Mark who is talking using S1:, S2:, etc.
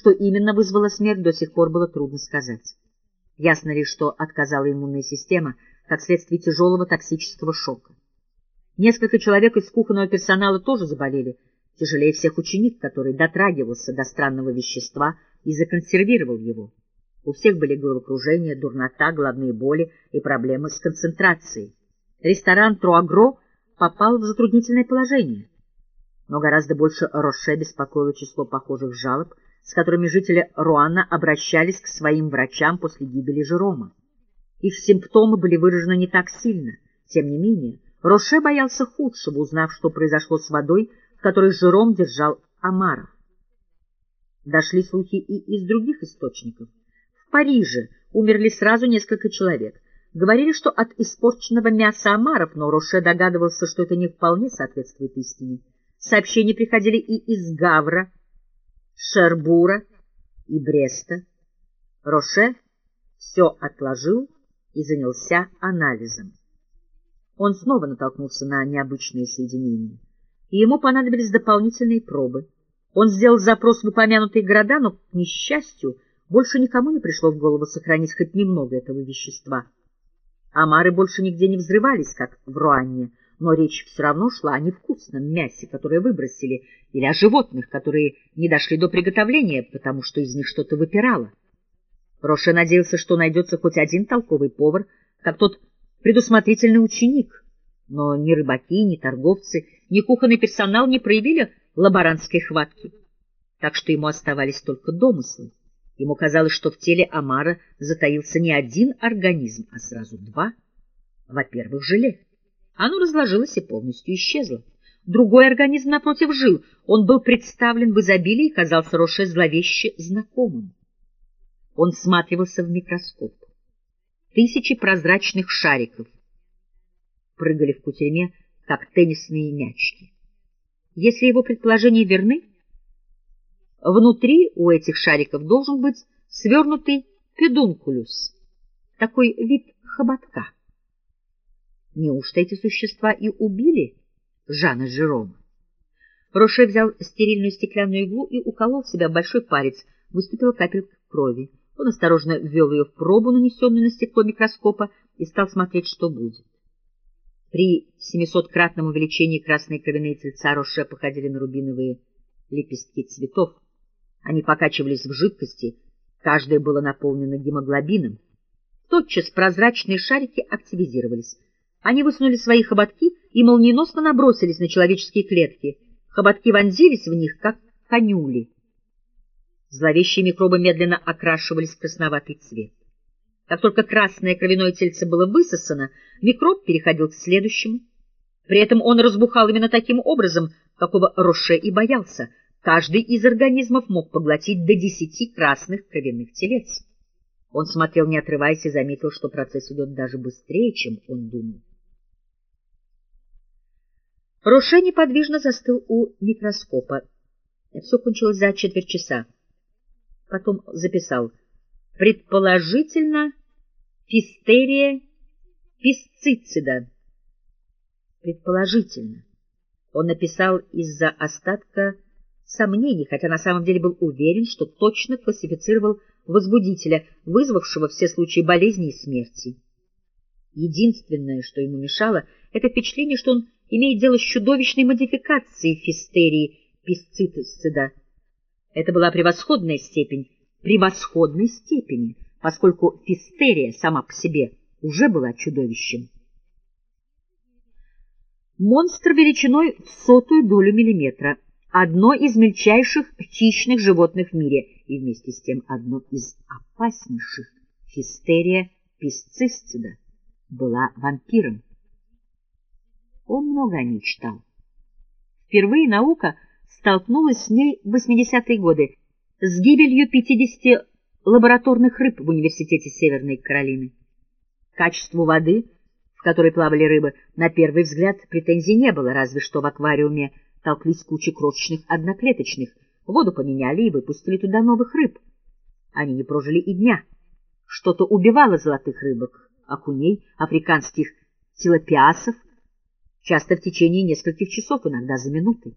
S1: Что именно вызвало смерть, до сих пор было трудно сказать. Ясно ли, что отказала иммунная система, как следствие тяжелого токсического шока. Несколько человек из кухонного персонала тоже заболели, тяжелее всех ученик, который дотрагивался до странного вещества и законсервировал его. У всех были головокружение, дурнота, головные боли и проблемы с концентрацией. Ресторан «Труагро» попал в затруднительное положение. Но гораздо больше Роше беспокоило число похожих жалоб, с которыми жители Руана обращались к своим врачам после гибели Жерома. Их симптомы были выражены не так сильно. Тем не менее, Роше боялся худшего, узнав, что произошло с водой, в которой Жером держал Амаров. Дошли слухи и из других источников. В Париже умерли сразу несколько человек. Говорили, что от испорченного мяса омаров, но Роше догадывался, что это не вполне соответствует истине. Сообщения приходили и из Гавра, Шербура и Бреста. Роше все отложил и занялся анализом. Он снова натолкнулся на необычные соединения, и ему понадобились дополнительные пробы. Он сделал запрос в упомянутые города, но, к несчастью, больше никому не пришло в голову сохранить хоть немного этого вещества. Омары больше нигде не взрывались, как в Руанне, но речь все равно шла о невкусном мясе, которое выбросили, или о животных, которые не дошли до приготовления, потому что из них что-то выпирало. Роше надеялся, что найдется хоть один толковый повар, как тот предусмотрительный ученик, но ни рыбаки, ни торговцы, ни кухонный персонал не проявили лаборантской хватки, так что ему оставались только домыслы. Ему казалось, что в теле Амара затаился не один организм, а сразу два. Во-первых, желе. Оно разложилось и полностью исчезло. Другой организм, напротив, жил. Он был представлен в изобилии и казался Роше зловеще знакомым. Он всматривался в микроскоп. Тысячи прозрачных шариков прыгали в кутерьме, как теннисные мячики. Если его предположения верны, внутри у этих шариков должен быть свернутый педункулюс, такой вид хоботка. Неужто эти существа и убили Жана Жерома? Роше взял стерильную стеклянную иглу и уколол себя в большой палец, выступила капелька крови. Он осторожно ввел ее в пробу, нанесенную на стекло микроскопа, и стал смотреть, что будет. При 700-кратном увеличении красные кровяные тельца Роше походили на рубиновые лепестки цветов. Они покачивались в жидкости, каждое было наполнено гемоглобином. Тотчас прозрачные шарики активизировались. Они высунули свои хоботки и молниеносно набросились на человеческие клетки. Хоботки вонзились в них, как конюли. Зловещие микробы медленно окрашивались в красноватый цвет. Как только красное кровяное тельце было высосано, микроб переходил к следующему. При этом он разбухал именно таким образом, какого Роше и боялся. Каждый из организмов мог поглотить до десяти красных кровяных телец. Он смотрел, не отрываясь, и заметил, что процесс идет даже быстрее, чем он думал. Роше неподвижно застыл у микроскопа. Все кончилось за четверть часа. Потом записал. Предположительно, фистерия писцицида. Предположительно. Он написал из-за остатка сомнений, хотя на самом деле был уверен, что точно классифицировал возбудителя, вызвавшего все случаи болезни и смерти. Единственное, что ему мешало, это впечатление, что он имеет дело с чудовищной модификацией фистерии писцитицида. Это была превосходная степень, превосходной степени, поскольку фистерия сама по себе уже была чудовищем. Монстр величиной в сотую долю миллиметра, одно из мельчайших хищных животных в мире и вместе с тем одно из опаснейших, фистерия писцистида, была вампиром. Он много о ней читал. Впервые наука столкнулась с ней в 80-е годы с гибелью 50 лабораторных рыб в Университете Северной Каролины. Качеству воды, в которой плавали рыбы, на первый взгляд претензий не было, разве что в аквариуме толклись кучи крошечных одноклеточных. Воду поменяли и выпустили туда новых рыб. Они не прожили и дня. Что-то убивало золотых рыбок, окуней, африканских тилопиасов, часто в течение нескольких часов, иногда за минуты.